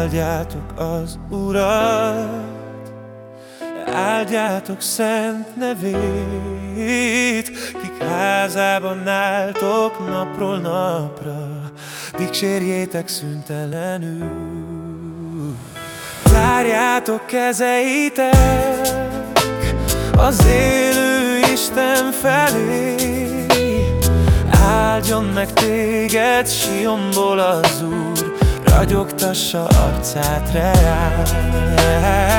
Áldjátok az Urat, áldjátok szent nevét, kik házában álltok napról napra, dicsérjétek szüntelenül. Zárjátok kezeitek az élő Isten felé, áldjon meg téged Sionból az Úr, ragyogtassa arcát reál.